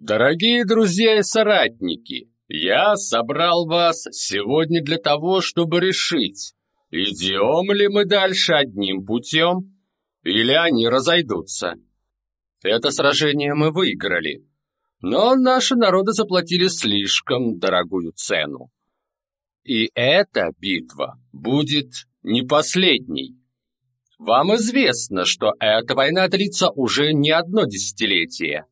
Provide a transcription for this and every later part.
Дорогие друзья и соратники, я собрал вас сегодня для того, чтобы решить, идем ли мы дальше одним путем, или они разойдутся. Это сражение мы выиграли, но наши народы заплатили слишком дорогую цену. И эта битва будет не последней. Вам известно, что эта война длится уже не одно десятилетие.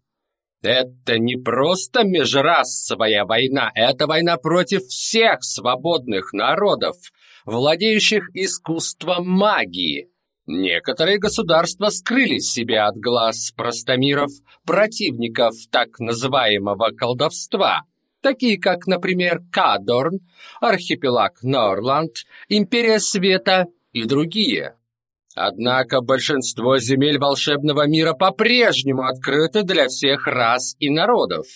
Это не просто межрасовая война, это война против всех свободных народов, владеющих искусством магии. Некоторые государства скрыли себя от глаз простомиров, противников так называемого колдовства, такие как, например, Кадорн, архипелаг Норланд, Империя Света и другие. Однако большинство земель волшебного мира по-прежнему открыты для всех рас и народов.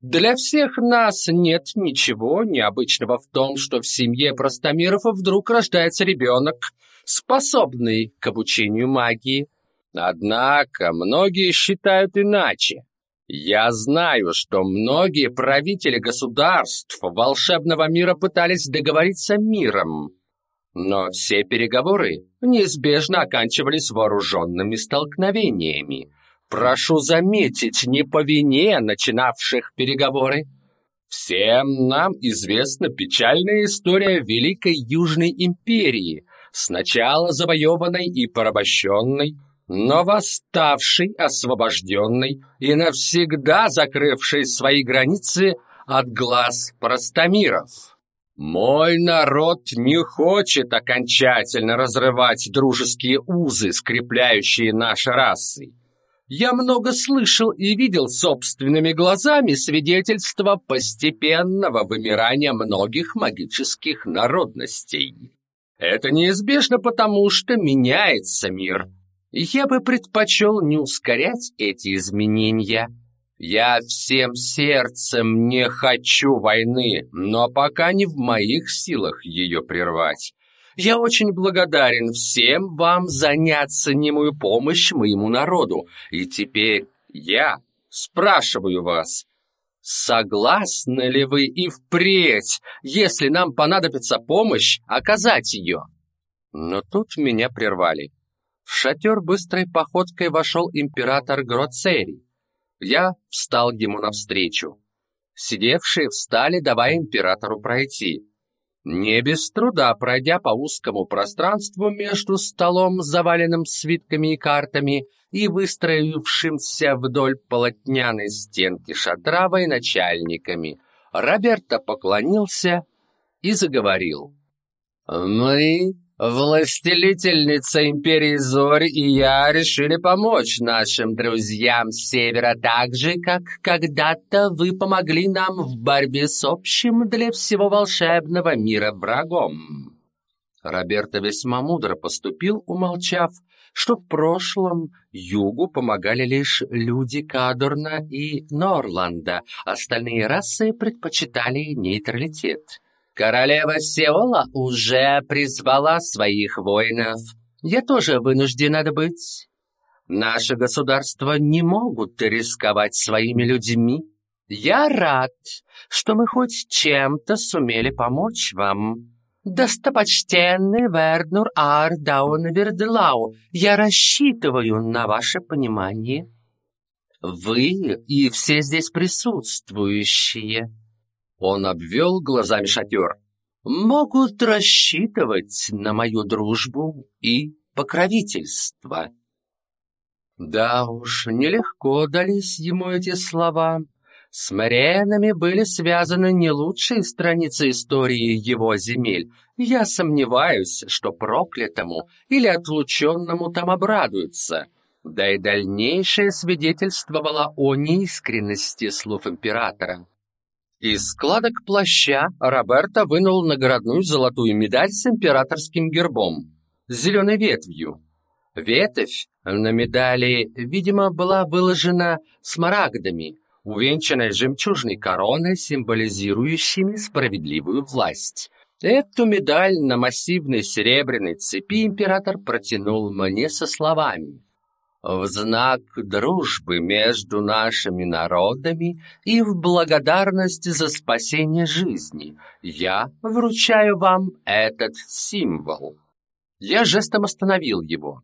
Для всех нас нет ничего необычного в том, что в семье простомиров вдруг рождается ребенок, способный к обучению магии. Однако многие считают иначе. Я знаю, что многие правители государств волшебного мира пытались договориться миром, но все переговоры неизбежно оканчивались вооруженными столкновениями. Прошу заметить, не по вине начинавших переговоры. Всем нам известна печальная история Великой Южной империи, сначала завоеванной и порабощенной, но восставшей, освобожденной и навсегда закрывшей свои границы от глаз простомиров. Мой народ не хочет окончательно разрывать дружеские узы, скрепляющие наши расы. Я много слышал и видел собственными глазами свидетельства постепенного вымирания многих магических народностей. Это неизбежно потому, что меняется мир. Я бы предпочел не ускорять эти изменения – я всем сердцем не хочу войны, но пока не в моих силах ее прервать. Я очень благодарен всем вам за неоценимую помощь моему народу, и теперь я спрашиваю вас, согласны ли вы и впредь, если нам понадобится помощь, оказать ее? Но тут меня прервали. В шатер быстрой походкой вошел император Гроцерий. Я встал ему навстречу. Сидевшие встали, давая императору пройти. Не без труда, пройдя по узкому пространству между столом, заваленным свитками и картами, и выстроившимся вдоль полотняной стенки шатра начальниками, Роберто поклонился и заговорил. «Мы Властелительница Империи Зори и я решили помочь нашим друзьям с севера так же, как когда-то вы помогли нам в борьбе с общим для всего волшебного мира врагом. Роберто весьма мудро поступил, умолчав, что в прошлом Югу помогали лишь люди Кадорна и Норланда, остальные расы предпочитали нейтралитет. Королева Сеола уже призвала своих воинов. Я тоже вынуждена быть. Наше государство не могут рисковать своими людьми. Я рад, что мы хоть чем-то сумели помочь вам. Достопочтенный Вернур Ар Даун я рассчитываю на ваше понимание. Вы и все здесь присутствующие он обвел глазами шатер. «Могут рассчитывать на мою дружбу и покровительство». Да уж, нелегко дались ему эти слова. С Мариэнами были связаны не лучшие страницы истории его земель. Я сомневаюсь, что проклятому или отлученному там обрадуются. Да и дальнейшее свидетельствовало о неискренности слов императора. Из складок плаща Роберто вынул наградную золотую медаль с императорским гербом, с зеленой ветвью. Ветвь на медали, видимо, была выложена смарагдами, увенчанной жемчужной короной, символизирующими справедливую власть. Эту медаль на массивной серебряной цепи император протянул мне со словами В знак дружбы между нашими народами и в благодарность за спасение жизни я вручаю вам этот символ. Я жестом остановил его.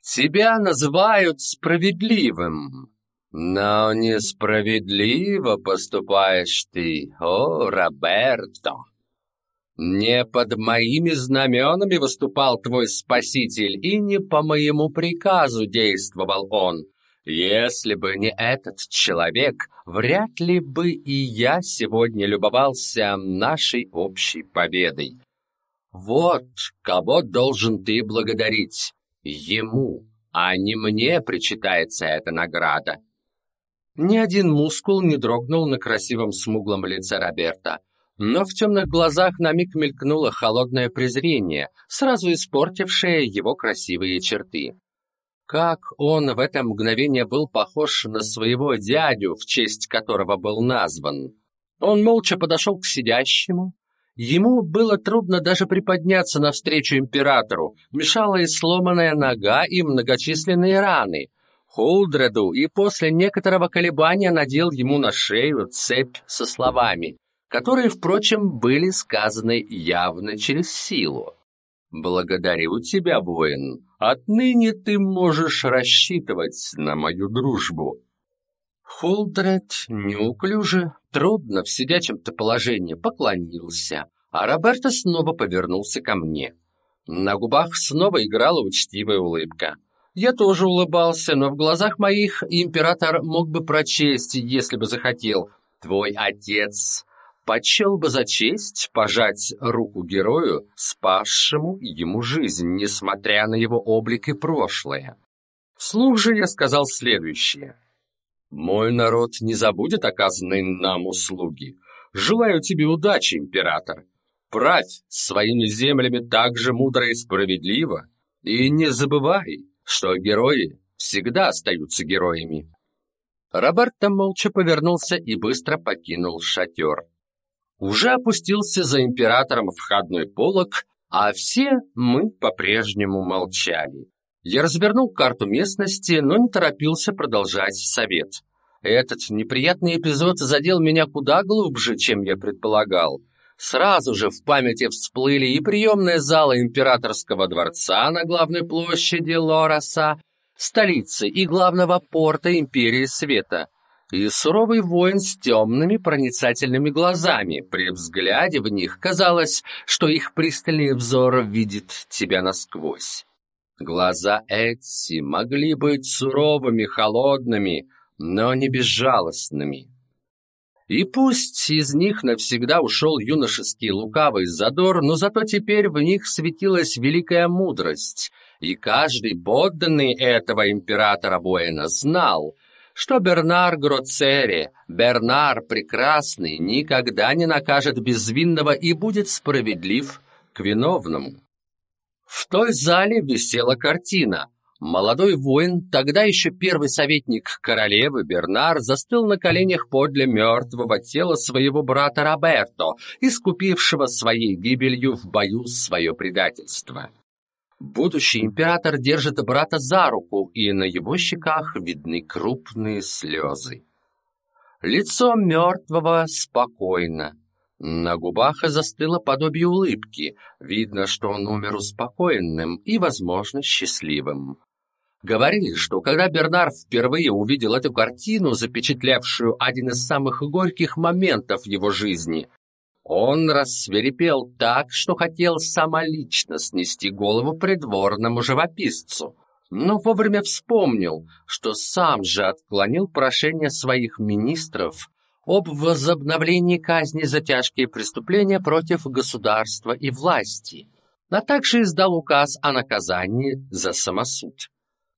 Тебя называют справедливым, но несправедливо поступаешь ты, о, Роберто. Не под моими знаменами выступал твой спаситель, и не по моему приказу действовал он. Если бы не этот человек, вряд ли бы и я сегодня любовался нашей общей победой. Вот кого должен ты благодарить. Ему, а не мне причитается эта награда. Ни один мускул не дрогнул на красивом смуглом лице Роберта, но в темных глазах на миг мелькнуло холодное презрение, сразу испортившее его красивые черты. Как он в это мгновение был похож на своего дядю, в честь которого был назван. Он молча подошел к сидящему. Ему было трудно даже приподняться навстречу императору, мешала и сломанная нога, и многочисленные раны. Холдреду и после некоторого колебания надел ему на шею цепь со словами, которые, впрочем, были сказаны явно через силу. «Благодарю тебя, воин. Отныне ты можешь рассчитывать на мою дружбу». Холдред неуклюже, трудно в сидячем-то положении поклонился, а Роберто снова повернулся ко мне. На губах снова играла учтивая улыбка. Я тоже улыбался, но в глазах моих император мог бы прочесть, если бы захотел. Твой отец почел бы за честь пожать руку герою, спасшему ему жизнь, несмотря на его облик и прошлое. Вслух же я сказал следующее. «Мой народ не забудет оказанные нам услуги. Желаю тебе удачи, император. Правь своими землями так же мудро и справедливо. И не забывай, что герои всегда остаются героями. Роберто молча повернулся и быстро покинул шатер. Уже опустился за императором входной полог, а все мы по-прежнему молчали. Я развернул карту местности, но не торопился продолжать совет. Этот неприятный эпизод задел меня куда глубже, чем я предполагал. Сразу же в памяти всплыли и приемные залы императорского дворца на главной площади Лораса, столицы и главного порта Империи Света, и суровый воин с темными проницательными глазами. При взгляде в них казалось, что их пристальный взор видит тебя насквозь. Глаза Эдси могли быть суровыми, холодными, но не безжалостными. И пусть из них навсегда ушел юношеский лукавый задор, но зато теперь в них светилась великая мудрость, и каждый подданный этого императора-воина знал, что Бернар Гроцери, Бернар Прекрасный, никогда не накажет безвинного и будет справедлив к виновному. В той зале висела картина, Молодой воин, тогда еще первый советник королевы Бернар, застыл на коленях подле мертвого тела своего брата Роберто, искупившего своей гибелью в бою свое предательство. Будущий император держит брата за руку, и на его щеках видны крупные слезы. Лицо мертвого спокойно. На губах застыло подобие улыбки. Видно, что он умер успокоенным и, возможно, счастливым. Говорили, что когда Бернар впервые увидел эту картину, запечатлевшую один из самых горьких моментов его жизни, он рассверепел так, что хотел самолично снести голову придворному живописцу, но вовремя вспомнил, что сам же отклонил прошение своих министров об возобновлении казни за тяжкие преступления против государства и власти, а также издал указ о наказании за самосуд.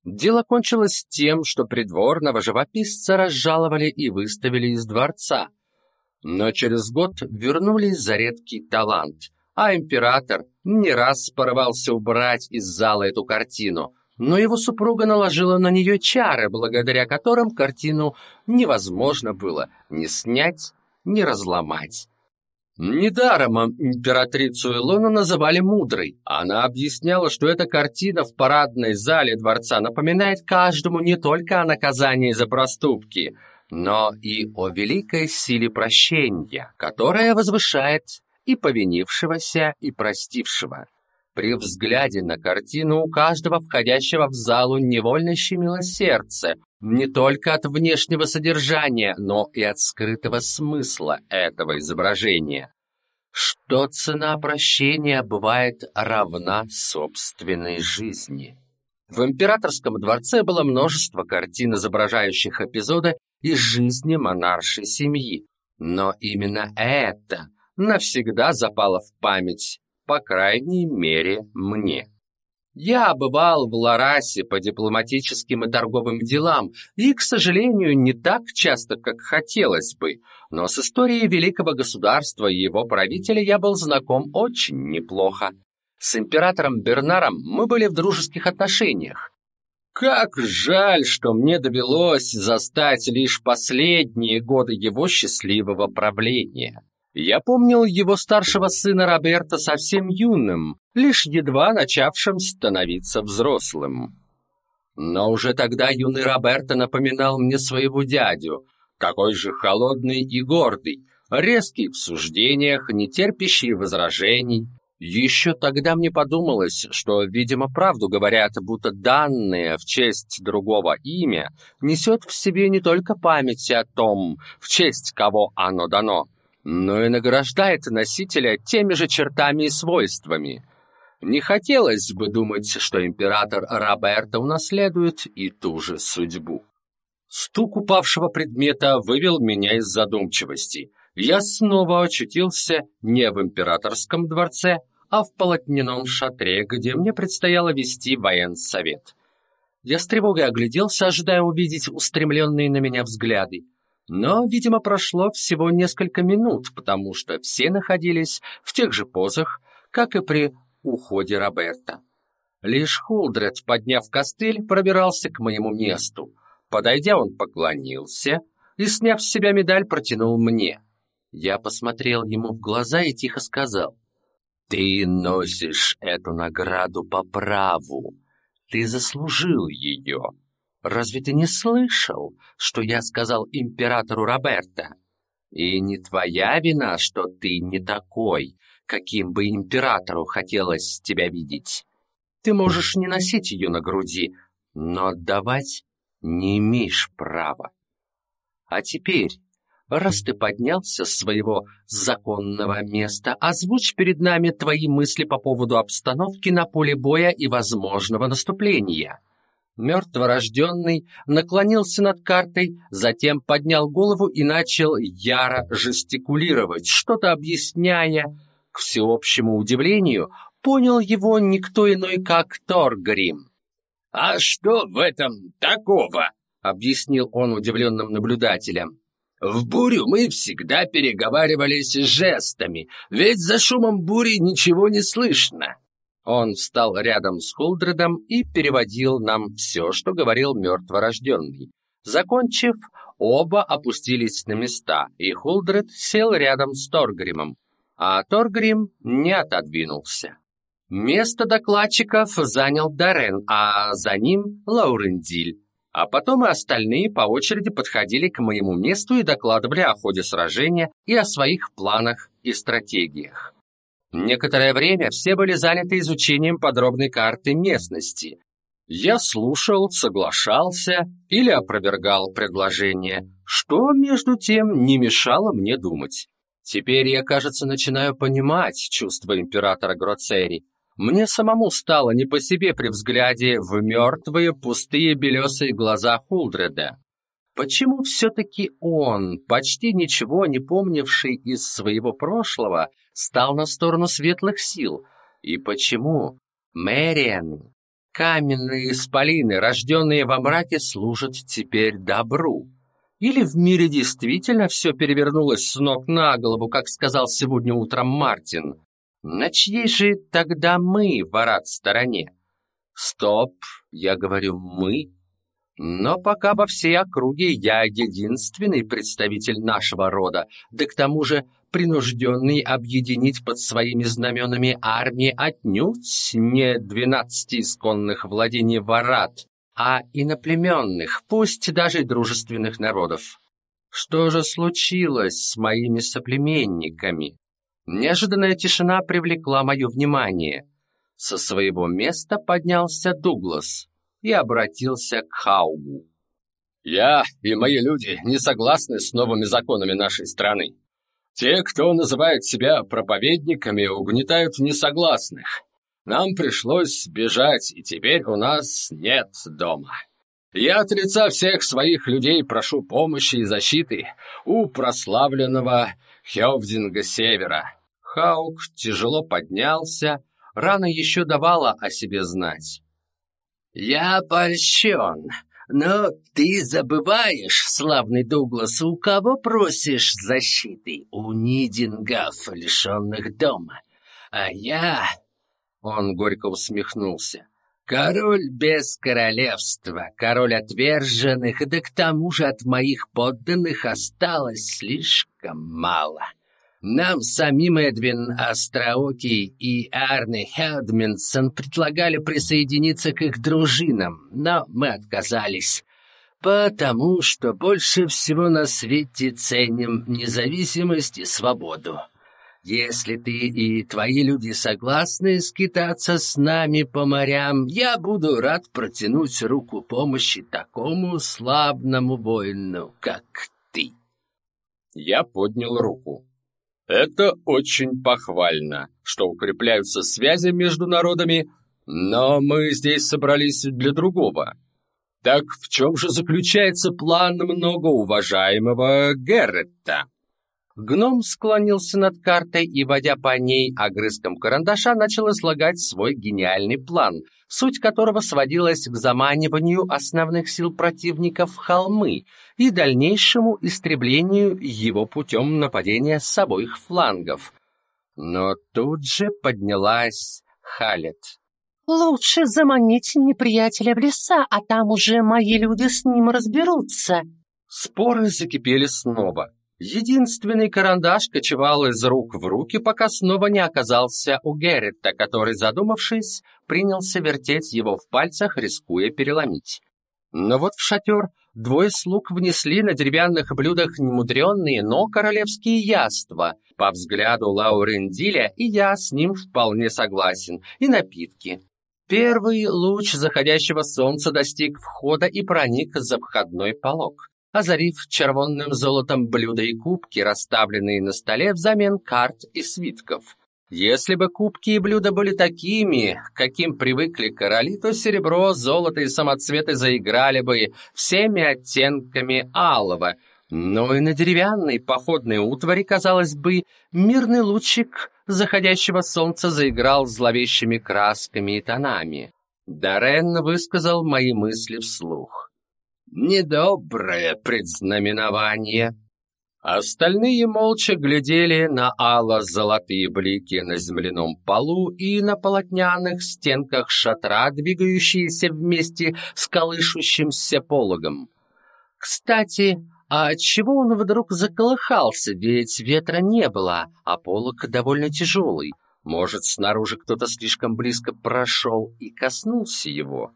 Дело кончилось тем, что придворного живописца разжаловали и выставили из дворца. Но через год вернулись за редкий талант, а император не раз порывался убрать из зала эту картину, но его супруга наложила на нее чары, благодаря которым картину невозможно было ни снять, ни разломать. Недаром императрицу Илону называли мудрой. Она объясняла, что эта картина в парадной зале дворца напоминает каждому не только о наказании за проступки, но и о великой силе прощения, которая возвышает и повинившегося, и простившего. При взгляде на картину у каждого входящего в залу невольно щемило сердце, не только от внешнего содержания, но и от скрытого смысла этого изображения. Что цена прощения бывает равна собственной жизни. В императорском дворце было множество картин, изображающих эпизоды из жизни монаршей семьи, но именно это навсегда запало в память, по крайней мере, мне. Я бывал в Ларасе по дипломатическим и торговым делам, и, к сожалению, не так часто, как хотелось бы, но с историей великого государства и его правителя я был знаком очень неплохо. С императором Бернаром мы были в дружеских отношениях. Как жаль, что мне довелось застать лишь последние годы его счастливого правления. Я помнил его старшего сына Роберта совсем юным, лишь едва начавшим становиться взрослым. Но уже тогда юный Роберто напоминал мне своего дядю, такой же холодный и гордый, резкий в суждениях, не терпящий возражений. Еще тогда мне подумалось, что, видимо, правду говорят, будто данное в честь другого имя несет в себе не только память о том, в честь кого оно дано, но и награждает носителя теми же чертами и свойствами. Не хотелось бы думать, что император Роберто унаследует и ту же судьбу. Стук упавшего предмета вывел меня из задумчивости. Я снова очутился не в императорском дворце, а в полотняном шатре, где мне предстояло вести военсовет. Я с тревогой огляделся, ожидая увидеть устремленные на меня взгляды. Но, видимо, прошло всего несколько минут, потому что все находились в тех же позах, как и при уходе Роберта. Лишь Хулдред, подняв костыль, пробирался к моему месту. Подойдя, он поклонился и, сняв с себя медаль, протянул мне. Я посмотрел ему в глаза и тихо сказал, «Ты носишь эту награду по праву. Ты заслужил ее. Разве ты не слышал, что я сказал императору Роберто? И не твоя вина, что ты не такой, каким бы императору хотелось тебя видеть. Ты можешь не носить ее на груди, но отдавать не имеешь права. А теперь, раз ты поднялся с своего законного места, озвучь перед нами твои мысли по поводу обстановки на поле боя и возможного наступления. Мертворожденный наклонился над картой, затем поднял голову и начал яро жестикулировать, что-то объясняя. К всеобщему удивлению, понял его никто иной, как Торгрим. «А что в этом такого?» — объяснил он удивленным наблюдателям. «В бурю мы всегда переговаривались жестами, ведь за шумом бури ничего не слышно». Он встал рядом с Хулдредом и переводил нам все, что говорил мертворожденный. Закончив, оба опустились на места, и Хулдред сел рядом с Торгримом, а Торгрим не отодвинулся. Место докладчиков занял Дарен, а за ним Лаурендиль. А потом и остальные по очереди подходили к моему месту и докладывали о ходе сражения и о своих планах и стратегиях. Некоторое время все были заняты изучением подробной карты местности. Я слушал, соглашался или опровергал предложение, что, между тем, не мешало мне думать. Теперь я, кажется, начинаю понимать чувства императора Гроцери. Мне самому стало не по себе при взгляде в мертвые, пустые белесые глаза Хулдреда. Почему все-таки он, почти ничего не помнивший из своего прошлого, стал на сторону светлых сил? И почему Мэриан, каменные исполины, рожденные во мраке, служат теперь добру? Или в мире действительно все перевернулось с ног на голову, как сказал сегодня утром Мартин? На чьей же тогда мы в арат стороне? Стоп, я говорю «мы», Но пока во всей округе я единственный представитель нашего рода, да к тому же принужденный объединить под своими знаменами армии отнюдь не двенадцати исконных владений Варат, а иноплеменных, пусть даже дружественных народов. Что же случилось с моими соплеменниками? Неожиданная тишина привлекла мое внимание. Со своего места поднялся Дуглас и обратился к Хаугу. «Я и мои люди не согласны с новыми законами нашей страны. Те, кто называет себя проповедниками, угнетают несогласных. Нам пришлось бежать, и теперь у нас нет дома. Я от лица всех своих людей прошу помощи и защиты у прославленного Хевдинга Севера». Хаук тяжело поднялся, рана еще давала о себе знать. «Я польщен, но ты забываешь, славный Дуглас, у кого просишь защиты? У Нидингов, лишенных дома. А я...» Он горько усмехнулся. «Король без королевства, король отверженных, да к тому же от моих подданных осталось слишком мало». Нам самим Эдвин Остроокий и Арне Хедминсон предлагали присоединиться к их дружинам, но мы отказались, потому что больше всего на свете ценим независимость и свободу. Если ты и твои люди согласны скитаться с нами по морям, я буду рад протянуть руку помощи такому славному воину, как ты. Я поднял руку. Это очень похвально, что укрепляются связи между народами, но мы здесь собрались для другого. Так в чем же заключается план многоуважаемого Герретта? Гном склонился над картой и, водя по ней огрызком карандаша, начал излагать свой гениальный план, суть которого сводилась к заманиванию основных сил противника в холмы и дальнейшему истреблению его путем нападения с обоих флангов. Но тут же поднялась Халет. «Лучше заманить неприятеля в леса, а там уже мои люди с ним разберутся». Споры закипели снова. Единственный карандаш кочевал из рук в руки, пока снова не оказался у Герритта, который, задумавшись, принялся вертеть его в пальцах, рискуя переломить. Но вот в шатер двое слуг внесли на деревянных блюдах немудренные, но королевские яства. По взгляду Лаурендиля и я с ним вполне согласен, и напитки. Первый луч заходящего солнца достиг входа и проник за входной полог озарив червонным золотом блюда и кубки, расставленные на столе взамен карт и свитков. Если бы кубки и блюда были такими, каким привыкли короли, то серебро, золото и самоцветы заиграли бы всеми оттенками алого, но и на деревянной походной утвари, казалось бы, мирный лучик заходящего солнца заиграл зловещими красками и тонами. Дарен высказал мои мысли вслух. Недоброе предзнаменование. Остальные молча глядели на ало-золотые блики на земляном полу и на полотняных стенках шатра, двигающиеся вместе с колышущимся пологом. Кстати, а отчего он вдруг заколыхался, ведь ветра не было, а полог довольно тяжелый. Может, снаружи кто-то слишком близко прошел и коснулся его?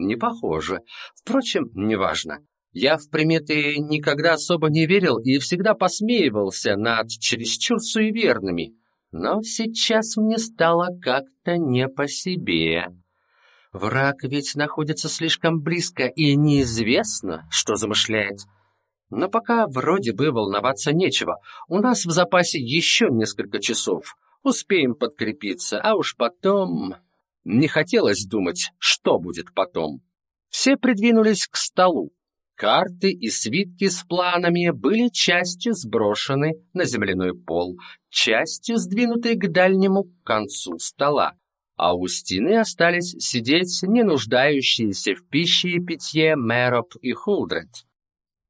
Не похоже. Впрочем, неважно. Я в приметы никогда особо не верил и всегда посмеивался над чересчур суеверными. Но сейчас мне стало как-то не по себе. Враг ведь находится слишком близко, и неизвестно, что замышляет. Но пока вроде бы волноваться нечего. У нас в запасе еще несколько часов. Успеем подкрепиться, а уж потом... Не хотелось думать, что будет потом. Все придвинулись к столу. Карты и свитки с планами были частью сброшены на земляной пол, частью сдвинуты к дальнему концу стола, а у стены остались сидеть не нуждающиеся в пище и питье Мэроп и Хулдред.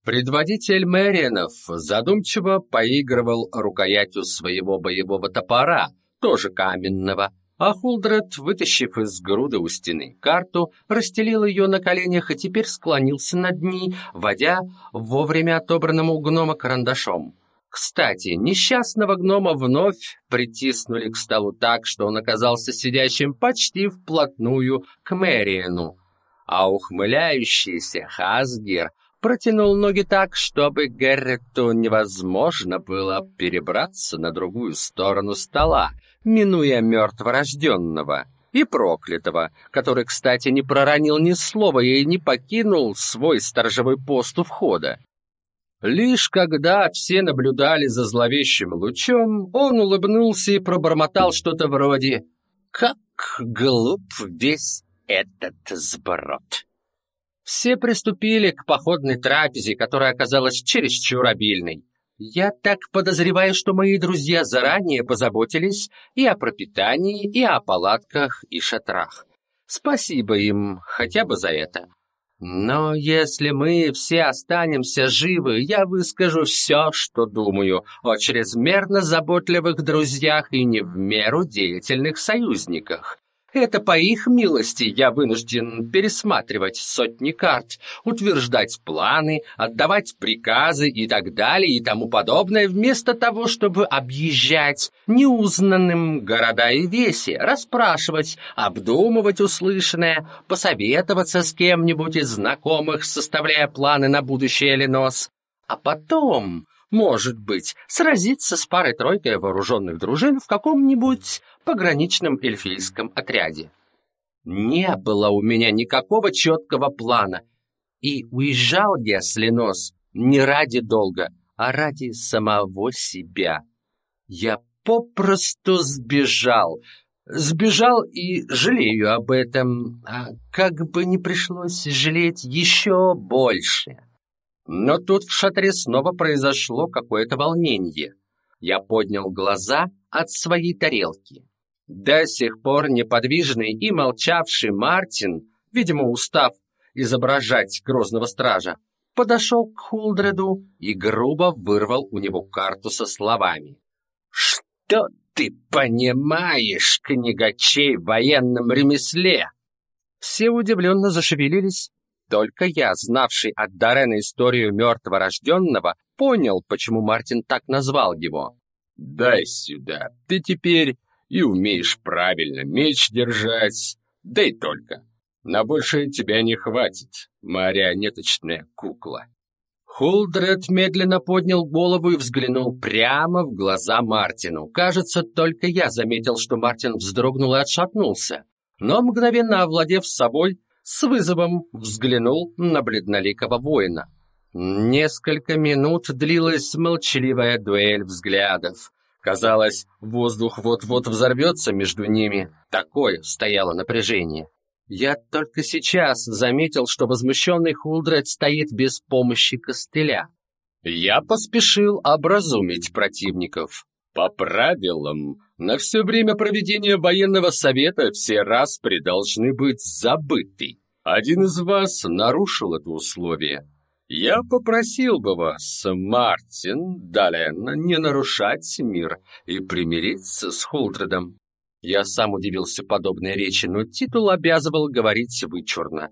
Предводитель Мэриенов задумчиво поигрывал рукоятью своего боевого топора, тоже каменного, а Хулдред, вытащив из груды у стены карту, расстелил ее на коленях и теперь склонился над ней, водя вовремя отобранным у гнома карандашом. Кстати, несчастного гнома вновь притиснули к столу так, что он оказался сидящим почти вплотную к Мэриену, а ухмыляющийся Хасгер протянул ноги так, чтобы Герриту невозможно было перебраться на другую сторону стола, минуя мертворожденного и проклятого, который, кстати, не проронил ни слова и не покинул свой сторожевой пост у входа. Лишь когда все наблюдали за зловещим лучом, он улыбнулся и пробормотал что-то вроде «Как глуп весь этот сброд!» Все приступили к походной трапезе, которая оказалась чересчур обильной. Я так подозреваю, что мои друзья заранее позаботились и о пропитании, и о палатках и шатрах. Спасибо им хотя бы за это. Но если мы все останемся живы, я выскажу все, что думаю о чрезмерно заботливых друзьях и не в меру деятельных союзниках. Это по их милости я вынужден пересматривать сотни карт, утверждать планы, отдавать приказы и так далее и тому подобное, вместо того, чтобы объезжать неузнанным города и веси, расспрашивать, обдумывать услышанное, посоветоваться с кем-нибудь из знакомых, составляя планы на будущее или нос. А потом может быть, сразиться с парой-тройкой вооруженных дружин в каком-нибудь пограничном эльфийском отряде. Не было у меня никакого четкого плана, и уезжал я с Ленос не ради долга, а ради самого себя. Я попросту сбежал, сбежал и жалею об этом, а как бы не пришлось жалеть еще больше. Но тут в шатре снова произошло какое-то волнение. Я поднял глаза от своей тарелки. До сих пор неподвижный и молчавший Мартин, видимо, устав изображать грозного стража, подошел к Хулдреду и грубо вырвал у него карту со словами. «Что ты понимаешь, книгачей в военном ремесле?» Все удивленно зашевелились, только я, знавший от Дарена историю мертворожденного, понял, почему Мартин так назвал его. «Дай сюда, ты теперь и умеешь правильно меч держать, да и только. На большее тебя не хватит, марионеточная кукла». Хулдред медленно поднял голову и взглянул прямо в глаза Мартину. Кажется, только я заметил, что Мартин вздрогнул и отшатнулся. Но, мгновенно овладев собой, с вызовом взглянул на бледноликого воина. Несколько минут длилась молчаливая дуэль взглядов. Казалось, воздух вот-вот взорвется между ними. Такое стояло напряжение. Я только сейчас заметил, что возмущенный Хулдред стоит без помощи костыля. Я поспешил образумить противников. По правилам, на все время проведения военного совета все распри должны быть забыты. Один из вас нарушил это условие. Я попросил бы вас, Мартин Дален, не нарушать мир и примириться с Холдредом. Я сам удивился подобной речи, но титул обязывал говорить вычурно.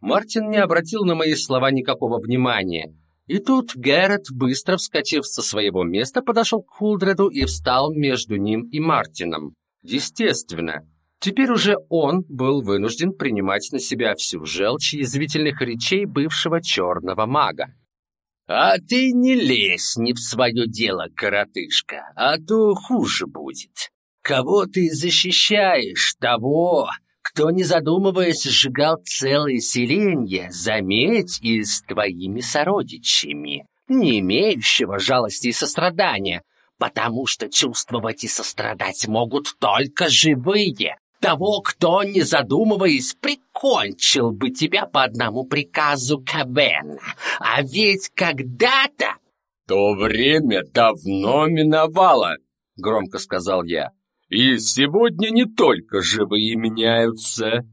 Мартин не обратил на мои слова никакого внимания. И тут Гэррет, быстро вскочив со своего места, подошел к Хулдреду и встал между ним и Мартином. Естественно, Теперь уже он был вынужден принимать на себя всю желчь язвительных речей бывшего черного мага. «А ты не лезь не в свое дело, коротышка, а то хуже будет. Кого ты защищаешь? Того, кто, не задумываясь, сжигал целые селенья, заметь, и с твоими сородичами, не имеющего жалости и сострадания, потому что чувствовать и сострадать могут только живые, того, кто, не задумываясь, прикончил бы тебя по одному приказу Кабена. А ведь когда-то... «То время давно миновало», — громко сказал я. «И сегодня не только живые меняются».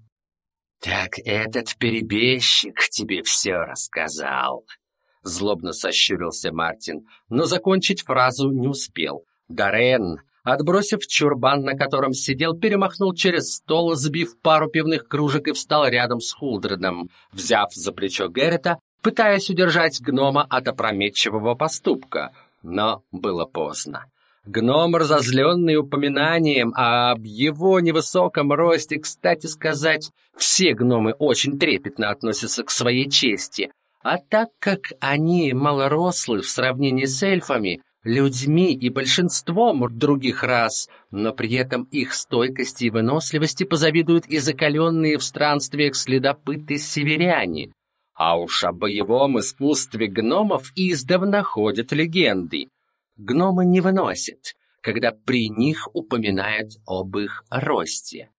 «Так этот перебежчик тебе все рассказал», — злобно сощурился Мартин, но закончить фразу не успел. Дарен Отбросив чурбан, на котором сидел, перемахнул через стол, сбив пару пивных кружек и встал рядом с Хулдредом, взяв за плечо Геррета, пытаясь удержать гнома от опрометчивого поступка. Но было поздно. Гном, разозленный упоминанием об его невысоком росте, кстати сказать, все гномы очень трепетно относятся к своей чести, а так как они малорослы в сравнении с эльфами, людьми и большинством других рас, но при этом их стойкости и выносливости позавидуют и закаленные в странствиях следопыты-северяне. А уж о боевом искусстве гномов издавна ходят легенды. Гномы не выносят, когда при них упоминают об их росте.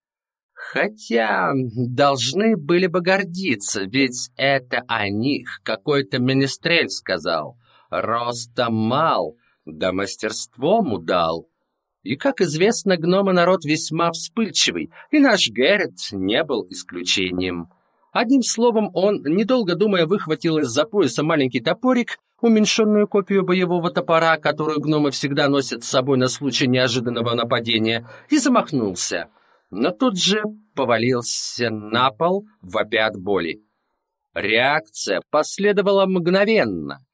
Хотя должны были бы гордиться, ведь это о них какой-то министрель сказал. Роста мал, да мастерством удал. И, как известно, гномы народ весьма вспыльчивый, и наш Геррит не был исключением. Одним словом, он, недолго думая, выхватил из-за пояса маленький топорик, уменьшенную копию боевого топора, которую гномы всегда носят с собой на случай неожиданного нападения, и замахнулся. Но тут же повалился на пол, вопя от боли. Реакция последовала мгновенно.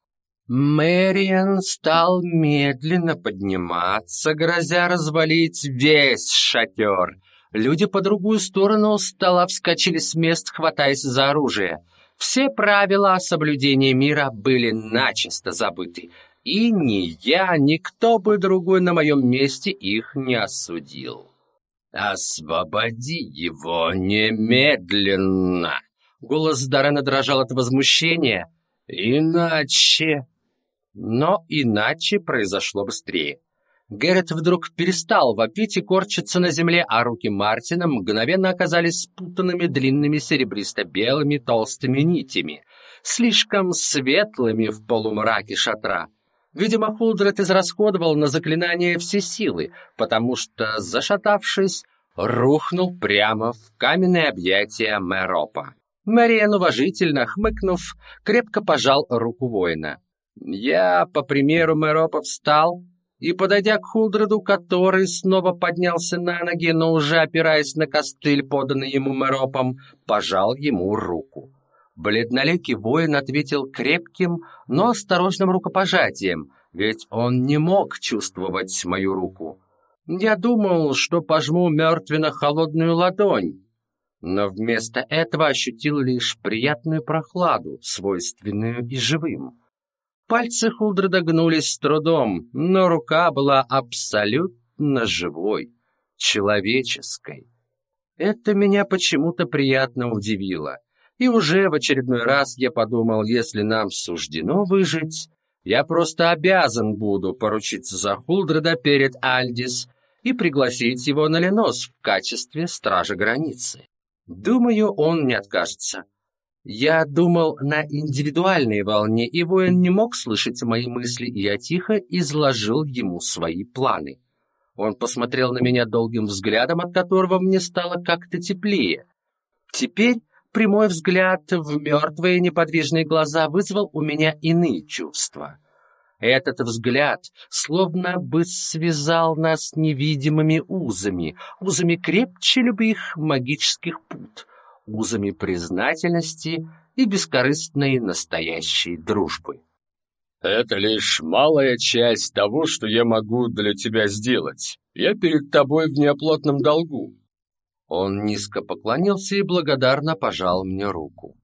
Мэриан стал медленно подниматься, грозя развалить весь шатер. Люди по другую сторону стола вскочили с мест, хватаясь за оружие. Все правила соблюдения мира были начисто забыты, и ни я, ни кто бы другой на моем месте их не осудил. «Освободи его немедленно!» Голос Дарена дрожал от возмущения. «Иначе...» Но иначе произошло быстрее. Гэррет вдруг перестал вопить и корчиться на земле, а руки Мартина мгновенно оказались спутанными длинными серебристо-белыми толстыми нитями, слишком светлыми в полумраке шатра. Видимо, Хулдред израсходовал на заклинание все силы, потому что, зашатавшись, рухнул прямо в каменное объятие Мэропа. Мариен, уважительно хмыкнув, крепко пожал руку воина. Я, по примеру Мэропа, встал и, подойдя к Хулдреду, который снова поднялся на ноги, но уже опираясь на костыль, поданный ему Мэропом, пожал ему руку. Бледноликий воин ответил крепким, но осторожным рукопожатием, ведь он не мог чувствовать мою руку. Я думал, что пожму мертвенно-холодную ладонь, но вместо этого ощутил лишь приятную прохладу, свойственную и живым. Пальцы Хулдреда гнулись с трудом, но рука была абсолютно живой, человеческой. Это меня почему-то приятно удивило. И уже в очередной раз я подумал, если нам суждено выжить, я просто обязан буду поручиться за Хулдреда перед Альдис и пригласить его на Ленос в качестве стража границы. Думаю, он не откажется. Я думал на индивидуальной волне, и воин не мог слышать мои мысли, и я тихо изложил ему свои планы. Он посмотрел на меня долгим взглядом, от которого мне стало как-то теплее. Теперь прямой взгляд в мертвые неподвижные глаза вызвал у меня иные чувства. Этот взгляд словно бы связал нас невидимыми узами, узами крепче любых магических пут — узами признательности и бескорыстной настоящей дружбы. «Это лишь малая часть того, что я могу для тебя сделать. Я перед тобой в неоплатном долгу». Он низко поклонился и благодарно пожал мне руку.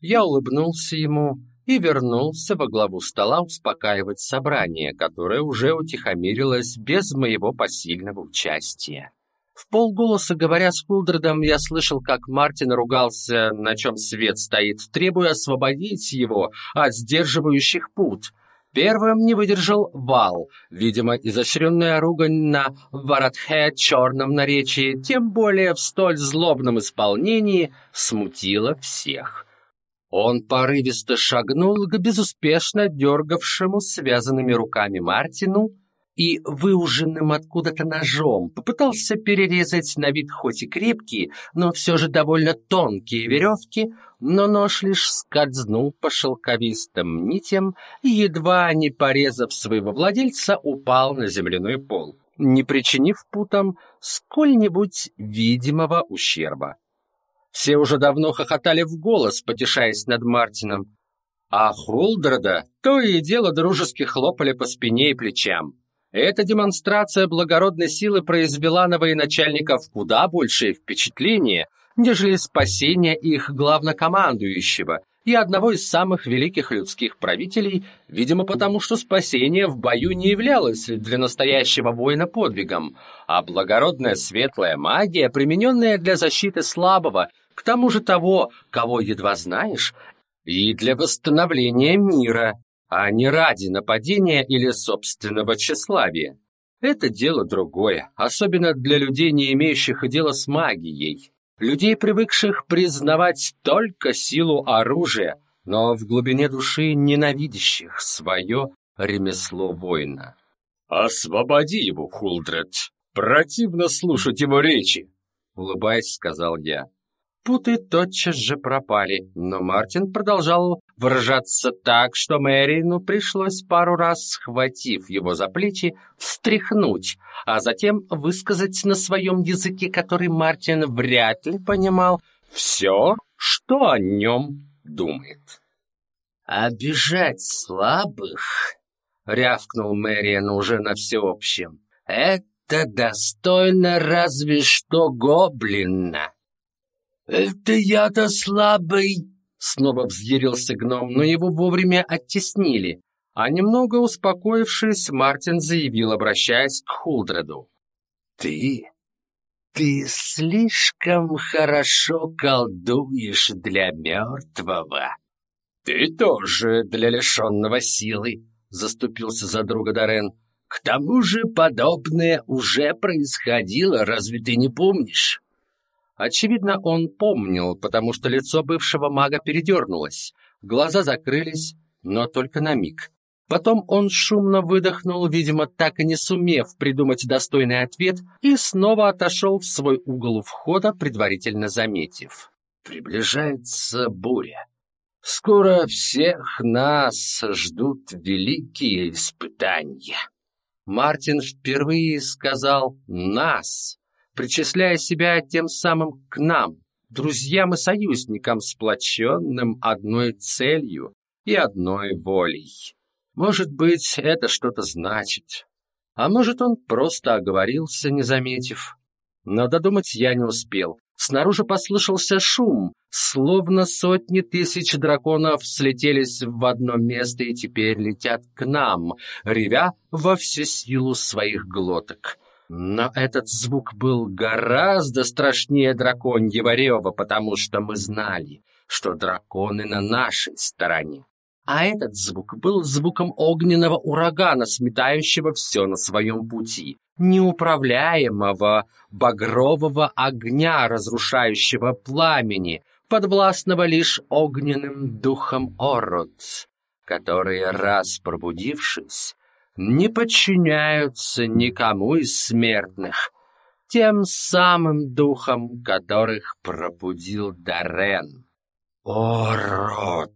Я улыбнулся ему и вернулся во главу стола успокаивать собрание, которое уже утихомирилось без моего посильного участия. В полголоса говоря с Кулдредом, я слышал, как Мартин ругался, на чем свет стоит, требуя освободить его от сдерживающих пут. Первым не выдержал Вал, видимо, изощренная ругань на Варатхе черном наречии, тем более в столь злобном исполнении, смутила всех. Он порывисто шагнул к безуспешно дергавшему связанными руками Мартину, и выуженным откуда-то ножом попытался перерезать на вид хоть и крепкие, но все же довольно тонкие веревки, но нож лишь скользнул по шелковистым нитям и, едва не порезав своего владельца, упал на земляной пол. не причинив путам сколь-нибудь видимого ущерба. Все уже давно хохотали в голос, потешаясь над Мартином, а Хулдреда то и дело дружески хлопали по спине и плечам. Эта демонстрация благородной силы произвела на военачальников куда большее впечатление, нежели спасение их главнокомандующего и одного из самых великих людских правителей, видимо потому, что спасение в бою не являлось для настоящего воина подвигом, а благородная светлая магия, примененная для защиты слабого, к тому же того, кого едва знаешь, и для восстановления мира, а не ради нападения или собственного тщеславия. Это дело другое, особенно для людей, не имеющих дела с магией. Людей, привыкших признавать только силу оружия, но в глубине души ненавидящих свое ремесло воина. «Освободи его, Хулдред! Противно слушать его речи!» Улыбаясь, сказал я. Путы тотчас же пропали, но Мартин продолжал выражаться так, что Мэрину пришлось пару раз, схватив его за плечи, встряхнуть, а затем высказать на своем языке, который Мартин вряд ли понимал, все, что о нем думает. «Обижать слабых», — рявкнул Мэриан уже на всеобщем, — «это достойно разве что гоблина». «Это я-то слабый!» Снова взъярился гном, но его вовремя оттеснили. А немного успокоившись, Мартин заявил, обращаясь к Хулдреду. «Ты... ты слишком хорошо колдуешь для мертвого». «Ты тоже для лишенного силы», — заступился за друга Дорен. «К тому же подобное уже происходило, разве ты не помнишь?» Очевидно, он помнил, потому что лицо бывшего мага передернулось, глаза закрылись, но только на миг. Потом он шумно выдохнул, видимо, так и не сумев придумать достойный ответ, и снова отошел в свой угол входа, предварительно заметив. «Приближается буря. Скоро всех нас ждут великие испытания». Мартин впервые сказал «нас», причисляя себя тем самым к нам, друзьям и союзникам, сплоченным одной целью и одной волей. Может быть, это что-то значит. А может, он просто оговорился, не заметив. Но додумать я не успел. Снаружи послышался шум, словно сотни тысяч драконов слетелись в одно место и теперь летят к нам, ревя во всю силу своих глоток. Но этот звук был гораздо страшнее драконьего рева, потому что мы знали, что драконы на нашей стороне. А этот звук был звуком огненного урагана, сметающего все на своем пути, неуправляемого багрового огня, разрушающего пламени, подвластного лишь огненным духом Ород, которые, раз пробудившись, не подчиняются никому из смертных, тем самым духом, которых пробудил Дарен. «О, рот!»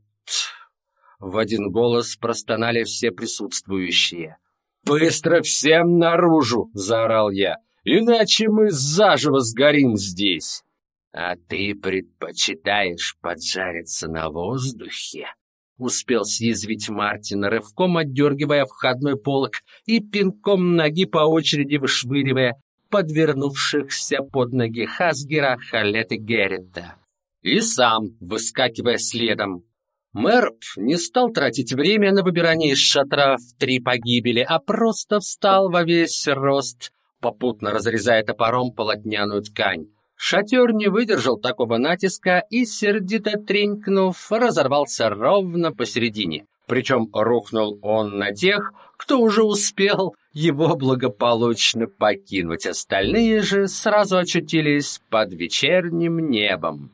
— в один голос простонали все присутствующие. «Быстро всем наружу!» — заорал я. «Иначе мы заживо сгорим здесь!» «А ты предпочитаешь поджариться на воздухе?» Успел съязвить Мартин, рывком отдергивая входной полок и пинком ноги по очереди вышвыривая подвернувшихся под ноги Хасгера, Халет и Геррита. И сам, выскакивая следом. Мэрп не стал тратить время на выбирание из шатра в три погибели, а просто встал во весь рост, попутно разрезая топором полотняную ткань. Шатер не выдержал такого натиска и, сердито тренькнув, разорвался ровно посередине. Причем рухнул он на тех, кто уже успел его благополучно покинуть. Остальные же сразу очутились под вечерним небом.